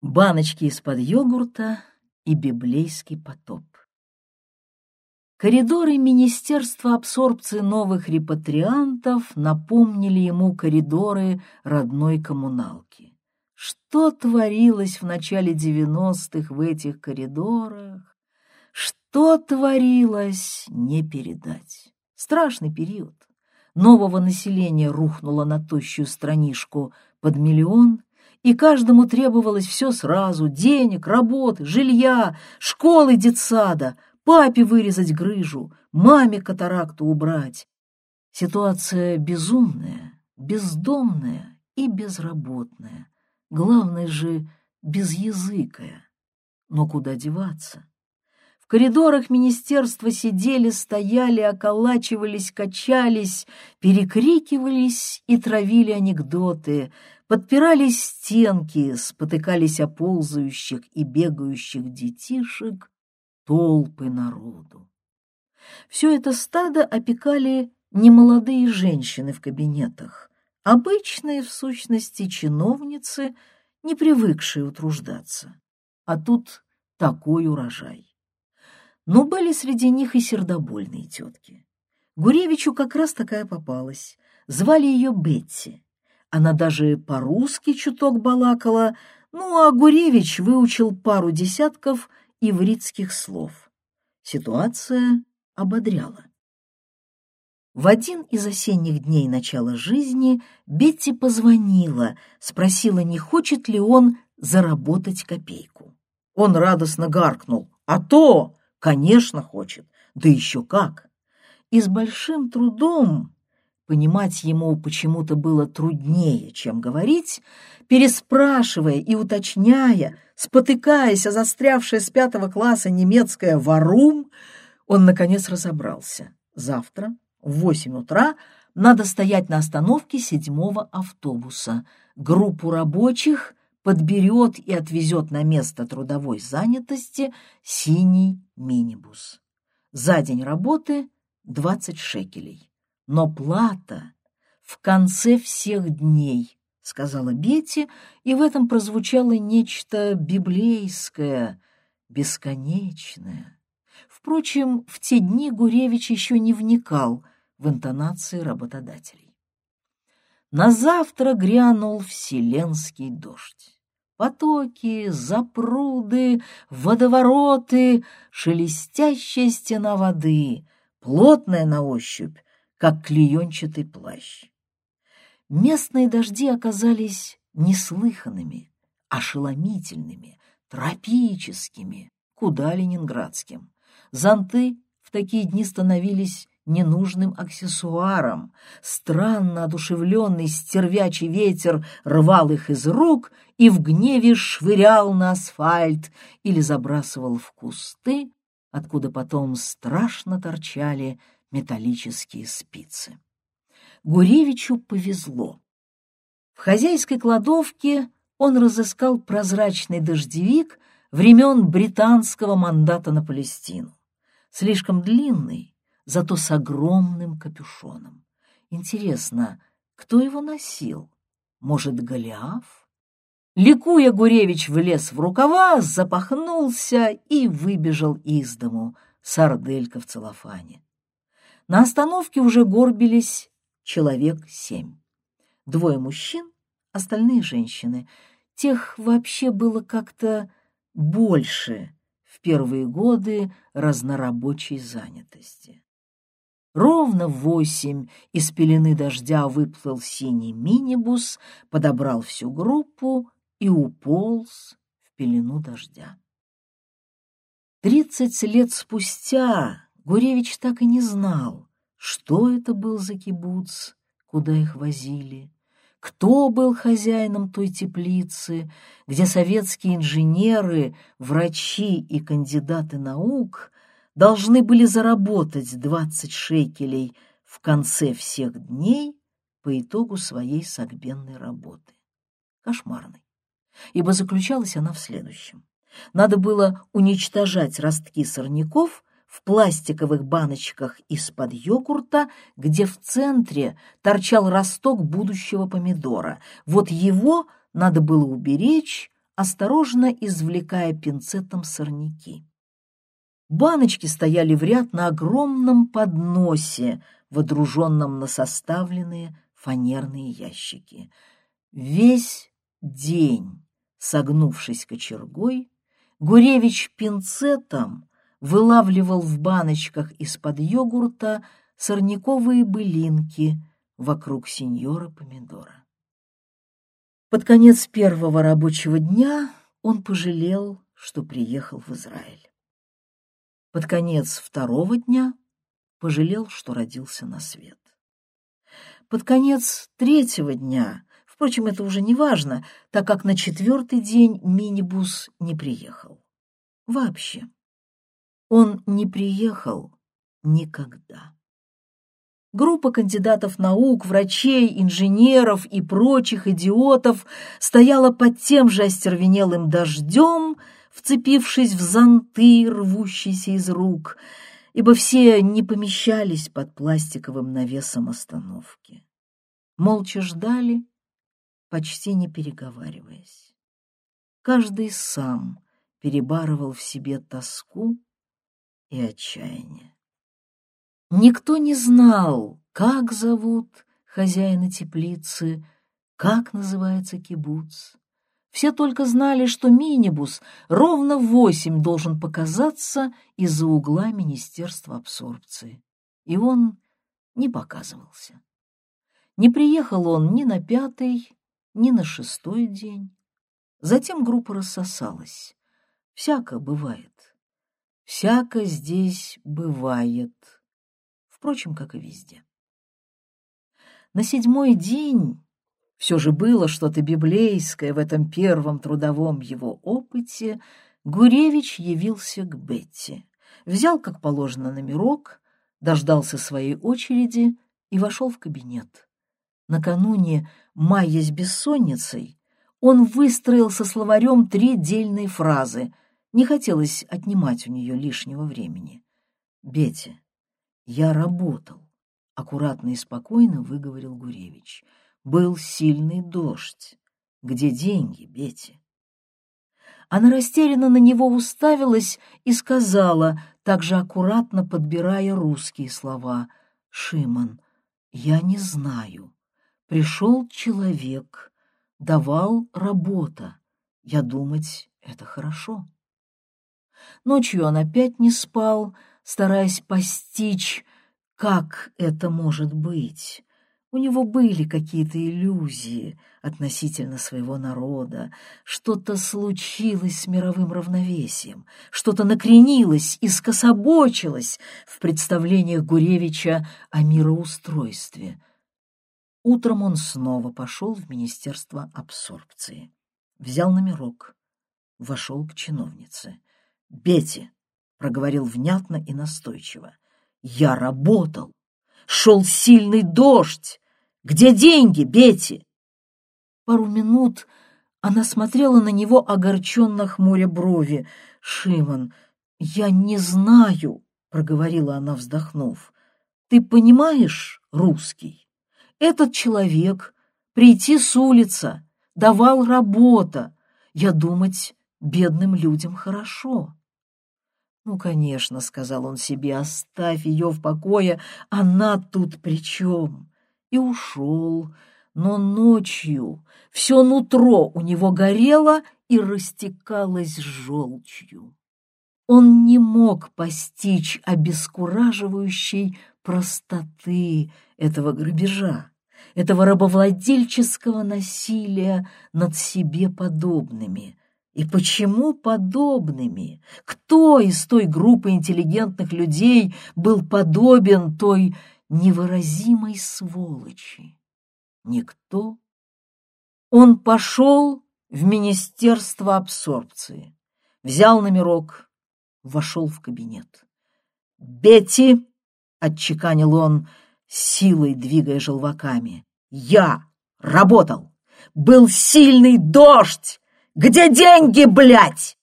баночки из-под йогурта и библейский потоп. Коридоры Министерства абсорбции новых репатриантов напомнили ему коридоры родной коммуналки. Что творилось в начале девяностых в этих коридорах? Что творилось, не передать. Страшный период. Нового населения рухнуло на тощую странишку под миллион, и каждому требовалось все сразу — денег, работы, жилья, школы, детсада, папе вырезать грыжу, маме катаракту убрать. Ситуация безумная, бездомная и безработная. Главное же, безязыкая. Но куда деваться? В коридорах министерства сидели, стояли, околачивались, качались, перекрикивались и травили анекдоты — подпирали стенки, спотыкались о ползающих и бегающих детишек толпы народу. Все это стадо опекали немолодые женщины в кабинетах, обычные, в сущности, чиновницы, не привыкшие утруждаться. А тут такой урожай. Но были среди них и сердобольные тетки. Гуревичу как раз такая попалась. Звали ее Бетти. Она даже по-русски чуток балакала, ну а Гуревич выучил пару десятков ивритских слов. Ситуация ободряла. В один из осенних дней начала жизни Бетти позвонила, спросила, не хочет ли он заработать копейку. Он радостно гаркнул. «А то! Конечно, хочет! Да еще как!» И с большим трудом Понимать ему почему-то было труднее, чем говорить, переспрашивая и уточняя, спотыкаясь о застрявшее с пятого класса немецкое «варум», он, наконец, разобрался. Завтра в восемь утра надо стоять на остановке седьмого автобуса. Группу рабочих подберет и отвезет на место трудовой занятости синий минибус. За день работы двадцать шекелей. Но плата в конце всех дней, — сказала Бетти, и в этом прозвучало нечто библейское, бесконечное. Впрочем, в те дни Гуревич еще не вникал в интонации работодателей. На завтра грянул вселенский дождь. Потоки, запруды, водовороты, шелестящая стена воды, плотная на ощупь, как клеенчатый плащ. Местные дожди оказались неслыханными, ошеломительными, тропическими, куда ленинградским. Зонты в такие дни становились ненужным аксессуаром. Странно одушевленный стервячий ветер рвал их из рук и в гневе швырял на асфальт или забрасывал в кусты, откуда потом страшно торчали металлические спицы. Гуревичу повезло. В хозяйской кладовке он разыскал прозрачный дождевик времен британского мандата на Палестину. Слишком длинный, зато с огромным капюшоном. Интересно, кто его носил? Может, Голиаф? Ликуя, Гуревич влез в рукава, запахнулся и выбежал из дому, сарделька в целлофане. На остановке уже горбились человек семь. Двое мужчин, остальные женщины. Тех вообще было как-то больше в первые годы разнорабочей занятости. Ровно в восемь из пелены дождя выплыл синий минибус, подобрал всю группу и уполз в пелену дождя. Тридцать лет спустя Гуревич так и не знал, что это был за кибуц, куда их возили, кто был хозяином той теплицы, где советские инженеры, врачи и кандидаты наук должны были заработать двадцать шекелей в конце всех дней по итогу своей согбенной работы. Кошмарной, ибо заключалась она в следующем. Надо было уничтожать ростки сорняков в пластиковых баночках из-под йогурта, где в центре торчал росток будущего помидора. Вот его надо было уберечь, осторожно извлекая пинцетом сорняки. Баночки стояли в ряд на огромном подносе, водруженном на составленные фанерные ящики. Весь день, согнувшись кочергой, Гуревич пинцетом вылавливал в баночках из-под йогурта сорняковые былинки вокруг сеньора помидора. Под конец первого рабочего дня он пожалел, что приехал в Израиль. Под конец второго дня пожалел, что родился на свет. Под конец третьего дня, впрочем, это уже не важно, так как на четвертый день минибус не приехал. Вообще. Он не приехал никогда. Группа кандидатов наук, врачей, инженеров и прочих идиотов стояла под тем же остервенелым дождем, вцепившись в зонты, рвущиеся из рук, ибо все не помещались под пластиковым навесом остановки. Молча ждали, почти не переговариваясь. Каждый сам перебарывал в себе тоску и отчаяние. Никто не знал, как зовут хозяина теплицы, как называется кибуц. Все только знали, что минибус ровно в восемь должен показаться из-за угла Министерства абсорбции. И он не показывался. Не приехал он ни на пятый, ни на шестой день. Затем группа рассосалась. Всяко бывает. Всяко здесь бывает впрочем, как и везде. На седьмой день все же было что-то библейское в этом первом трудовом его опыте, Гуревич явился к Бетти, взял, как положено, номерок, дождался своей очереди и вошел в кабинет. Накануне, маясь бессонницей, он выстроил со словарем три дельные фразы. Не хотелось отнимать у нее лишнего времени. «Бетти, я работал, аккуратно и спокойно выговорил Гуревич. Был сильный дождь. Где деньги, Бетти? Она растерянно на него уставилась и сказала, также аккуратно подбирая русские слова, «Шимон, я не знаю. Пришел человек, давал работа. Я думать, это хорошо». Ночью он опять не спал, стараясь постичь, как это может быть. У него были какие-то иллюзии относительно своего народа, что-то случилось с мировым равновесием, что-то накренилось и скособочилось в представлениях Гуревича о мироустройстве. Утром он снова пошел в Министерство абсорбции, взял номерок, вошел к чиновнице. «Бетти!» — проговорил внятно и настойчиво. «Я работал! Шел сильный дождь! Где деньги, Бетти?» Пару минут она смотрела на него, огорченно хмуря брови. «Шимон, я не знаю», — проговорила она, вздохнув. «Ты понимаешь русский? Этот человек прийти с улицы, давал работа. Я думать, бедным людям хорошо». «Ну, конечно», — сказал он себе, — «оставь ее в покое, она тут при чем?» И ушел, но ночью все нутро у него горело и растекалось желчью. Он не мог постичь обескураживающей простоты этого грабежа, этого рабовладельческого насилия над себе подобными, и почему подобными? Кто из той группы интеллигентных людей был подобен той невыразимой сволочи? Никто. Он пошел в Министерство абсорбции, взял номерок, вошел в кабинет. «Бетти!» — отчеканил он, силой двигая желваками. «Я работал! Был сильный дождь! Где деньги, блядь?»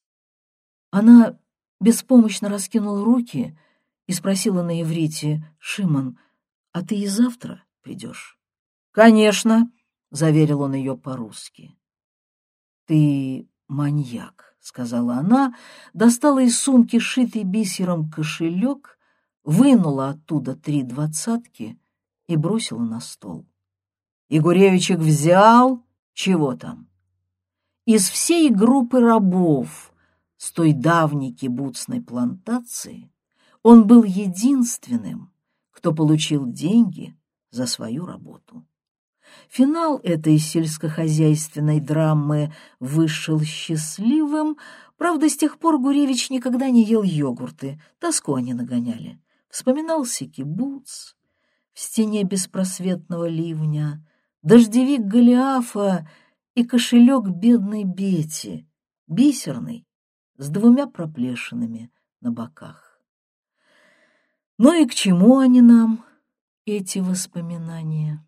Она беспомощно раскинула руки и спросила на иврите, «Шимон, а ты и завтра придешь?» «Конечно», — заверил он ее по-русски. «Ты маньяк», — сказала она, достала из сумки шитый бисером кошелек, вынула оттуда три двадцатки и бросила на стол. И Гуревичек взял, чего там? Из всей группы рабов с той давней кибуцной плантации он был единственным, кто получил деньги за свою работу. Финал этой сельскохозяйственной драмы вышел счастливым, правда, с тех пор Гуревич никогда не ел йогурты, тоску они нагоняли. Вспоминался кибуц в стене беспросветного ливня, дождевик Голиафа и кошелек бедной Бети, бисерный, с двумя проплешинами на боках. Ну и к чему они нам, эти воспоминания?